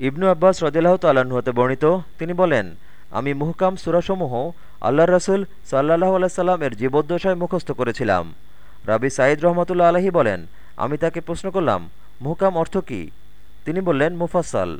ইবনু আব্বাস রদিল্লাহ তাল্লাহ্ন হতে বর্ণিত, তিনি বলেন, আমি মুহকাম সুরাসমূহ আল্লাহ রসুল সাল্লাহ আল্লাহ এর জীবদ্দশায় মুখস্থ করেছিলাম। রাবি সাঈদ রহমতুল্লা আলহী বলেন, আমি তাকে প্রশ্ন করলাম, মুহকাম অর্থ কী? তিনি বললেন মুফাসাল